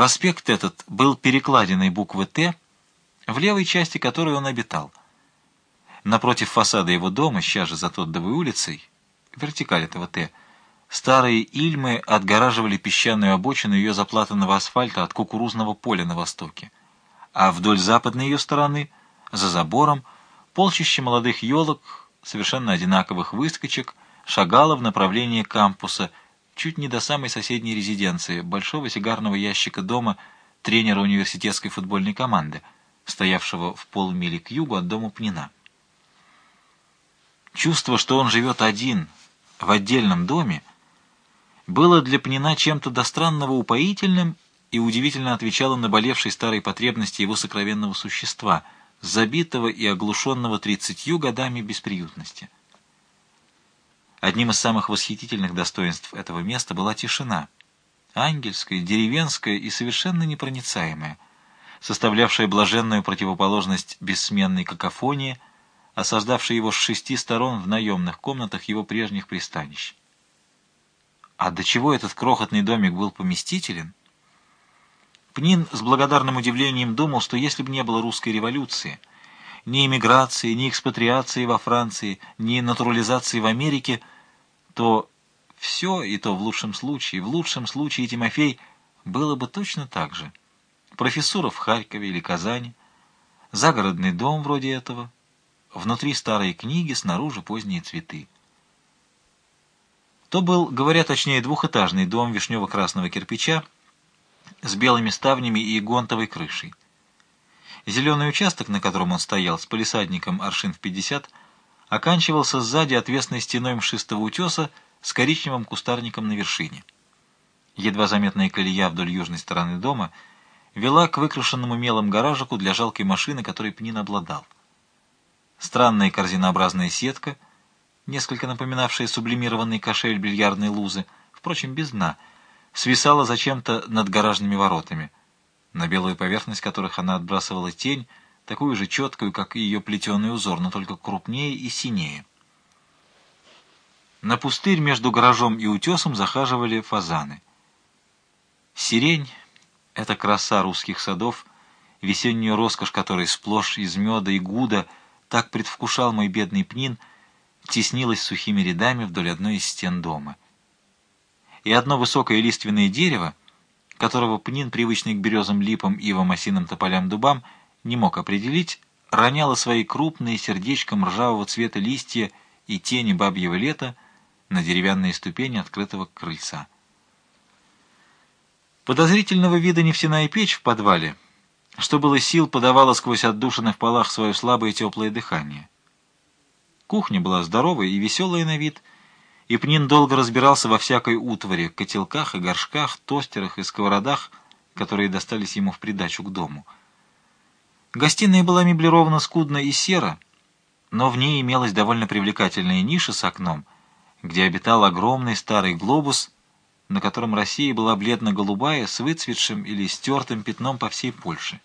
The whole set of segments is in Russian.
Проспект этот был перекладиной буквы «Т», в левой части которой он обитал. Напротив фасада его дома, сейчас же за Тоддовой улицей, вертикаль этого «Т», старые ильмы отгораживали песчаную обочину ее заплатанного асфальта от кукурузного поля на востоке. А вдоль западной ее стороны, за забором, полчище молодых елок, совершенно одинаковых выскочек, шагало в направлении кампуса, чуть не до самой соседней резиденции, большого сигарного ящика дома тренера университетской футбольной команды, стоявшего в полмили к югу от дома Пнина. Чувство, что он живет один, в отдельном доме, было для Пнина чем-то до странного упоительным и удивительно отвечало на болевшей старой потребности его сокровенного существа, забитого и оглушенного тридцатью годами бесприютности. Одним из самых восхитительных достоинств этого места была тишина. Ангельская, деревенская и совершенно непроницаемая, составлявшая блаженную противоположность бессменной какофонии, осаждавшей его с шести сторон в наемных комнатах его прежних пристанищ. А до чего этот крохотный домик был поместителен? Пнин с благодарным удивлением думал, что если бы не было русской революции, ни эмиграции, ни экспатриации во Франции, ни натурализации в Америке, то все, и то в лучшем случае, в лучшем случае, Тимофей, было бы точно так же. Профессура в Харькове или Казани, загородный дом вроде этого, внутри старые книги, снаружи поздние цветы. То был, говоря точнее, двухэтажный дом вишнево-красного кирпича с белыми ставнями и гонтовой крышей. Зеленый участок, на котором он стоял, с полисадником аршин в пятьдесят, оканчивался сзади отвесной стеной мшистого утеса с коричневым кустарником на вершине. Едва заметная колея вдоль южной стороны дома вела к выкрашенному мелом гаражику для жалкой машины, которой Пнин обладал. Странная корзинообразная сетка — несколько напоминавшая сублимированный кошель бильярдной лузы, впрочем, без дна, свисала зачем-то над гаражными воротами, на белую поверхность которых она отбрасывала тень, такую же четкую, как и ее плетеный узор, но только крупнее и синее. На пустырь между гаражом и утесом захаживали фазаны. Сирень — это краса русских садов, весеннюю роскошь которой сплошь из меда и гуда так предвкушал мой бедный пнин — теснилась сухими рядами вдоль одной из стен дома. И одно высокое лиственное дерево, которого Пнин, привычный к березам, липам, ивам, осиным тополям, дубам, не мог определить, роняло свои крупные сердечком ржавого цвета листья и тени бабьего лета на деревянные ступени открытого крыльца. Подозрительного вида нефтяная печь в подвале, что было сил, подавала сквозь отдушины в полах свое слабое теплое дыхание. Кухня была здоровая и веселая на вид, и Пнин долго разбирался во всякой утвари, котелках и горшках, тостерах и сковородах, которые достались ему в придачу к дому. Гостиная была меблирована скудно и серо, но в ней имелась довольно привлекательная ниша с окном, где обитал огромный старый глобус, на котором Россия была бледно-голубая, с выцветшим или стертым пятном по всей Польше.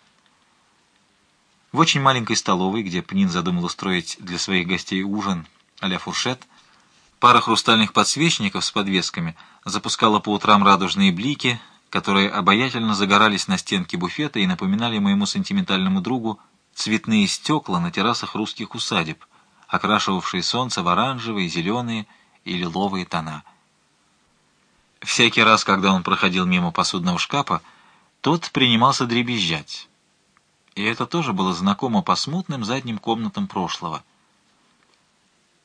В очень маленькой столовой, где Пнин задумал устроить для своих гостей ужин а фуршет, пара хрустальных подсвечников с подвесками запускала по утрам радужные блики, которые обаятельно загорались на стенке буфета и напоминали моему сентиментальному другу цветные стекла на террасах русских усадеб, окрашивавшие солнце в оранжевые, зеленые и лиловые тона. Всякий раз, когда он проходил мимо посудного шкафа, тот принимался дребезжать и это тоже было знакомо по смутным задним комнатам прошлого.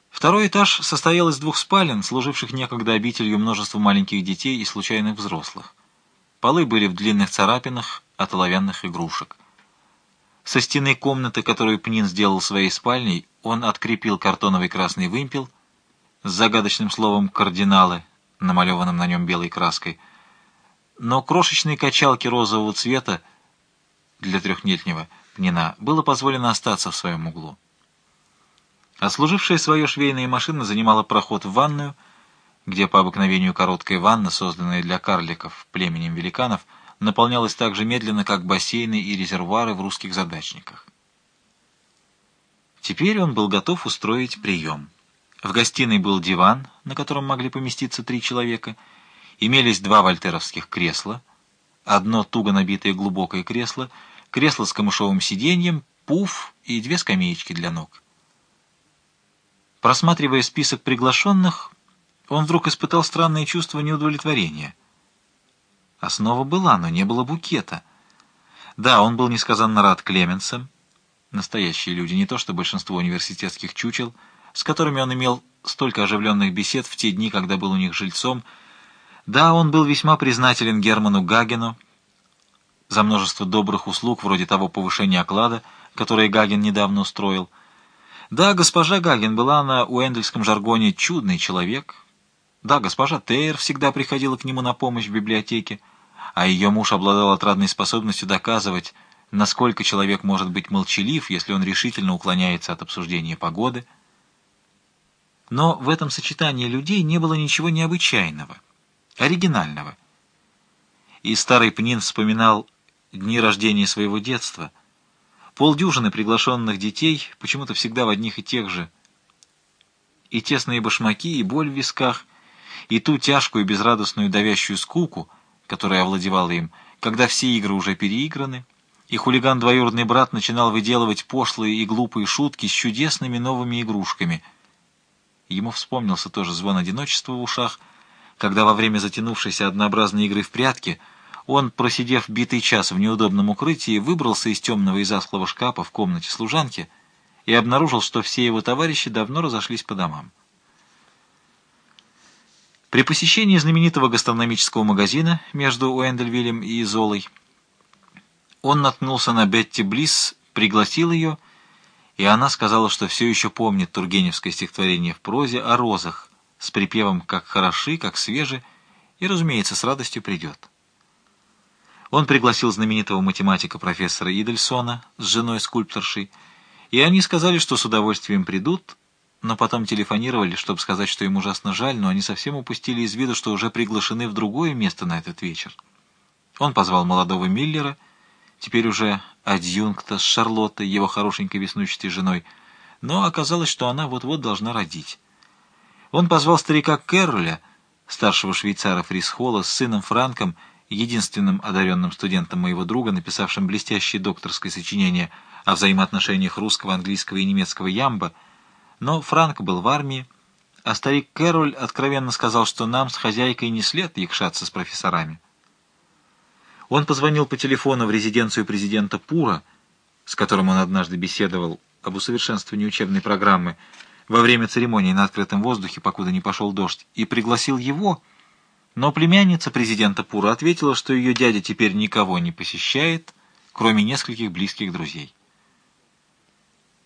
Второй этаж состоял из двух спален, служивших некогда обителью множества маленьких детей и случайных взрослых. Полы были в длинных царапинах от оловянных игрушек. Со стены комнаты, которую Пнин сделал своей спальней, он открепил картоновый красный вымпел с загадочным словом «кардиналы», намалеванным на нем белой краской. Но крошечные качалки розового цвета для трехлетнего Пнина было позволено остаться в своем углу. Отслужившая свое швейная машина занимала проход в ванную, где по обыкновению короткая ванна, созданная для карликов племенем великанов, наполнялась так же медленно, как бассейны и резервуары в русских задачниках. Теперь он был готов устроить прием. В гостиной был диван, на котором могли поместиться три человека, имелись два вольтеровских кресла — одно туго набитое глубокое кресло, кресло с камышовым сиденьем, пуф и две скамеечки для ног. Просматривая список приглашенных, он вдруг испытал странное чувство неудовлетворения. Основа была, но не было букета. Да, он был несказанно рад Клеменсам, настоящие люди, не то что большинство университетских чучел, с которыми он имел столько оживленных бесед в те дни, когда был у них жильцом. Да, он был весьма признателен Герману Гагену за множество добрых услуг, вроде того повышения оклада, которое Гаген недавно устроил. Да, госпожа Гаген была на уэндельском жаргоне чудный человек. Да, госпожа Тейр всегда приходила к нему на помощь в библиотеке, а ее муж обладал отрадной способностью доказывать, насколько человек может быть молчалив, если он решительно уклоняется от обсуждения погоды. Но в этом сочетании людей не было ничего необычайного, оригинального. И старый Пнин вспоминал дни рождения своего детства. Полдюжины приглашенных детей, почему-то всегда в одних и тех же. И тесные башмаки, и боль в висках, и ту тяжкую безрадостную давящую скуку, которая овладевала им, когда все игры уже переиграны, и хулиган-двоюродный брат начинал выделывать пошлые и глупые шутки с чудесными новыми игрушками. Ему вспомнился тоже звон одиночества в ушах, когда во время затянувшейся однообразной игры в прятки он, просидев битый час в неудобном укрытии, выбрался из темного и засклого шкафа в комнате служанки и обнаружил, что все его товарищи давно разошлись по домам. При посещении знаменитого гастрономического магазина между Уэндельвиллем и Изолой он наткнулся на Бетти Блисс, пригласил ее, и она сказала, что все еще помнит тургеневское стихотворение в прозе о розах, с припевом «как хороши, как свежи», и, разумеется, с радостью придет. Он пригласил знаменитого математика профессора Идельсона с женой-скульпторшей, и они сказали, что с удовольствием придут, но потом телефонировали, чтобы сказать, что им ужасно жаль, но они совсем упустили из виду, что уже приглашены в другое место на этот вечер. Он позвал молодого Миллера, теперь уже адъюнкта с Шарлоттой, его хорошенькой веснущатой женой, но оказалось, что она вот-вот должна родить. Он позвал старика Кэрроля, старшего швейцара Фрисхола, с сыном Франком, единственным одаренным студентом моего друга, написавшим блестящее докторское сочинение о взаимоотношениях русского, английского и немецкого ямба, но Франк был в армии, а старик Кэрроль откровенно сказал, что нам с хозяйкой не след якшаться с профессорами. Он позвонил по телефону в резиденцию президента Пура, с которым он однажды беседовал об усовершенствовании учебной программы во время церемонии на открытом воздухе, покуда не пошел дождь, и пригласил его, но племянница президента Пура ответила, что ее дядя теперь никого не посещает, кроме нескольких близких друзей.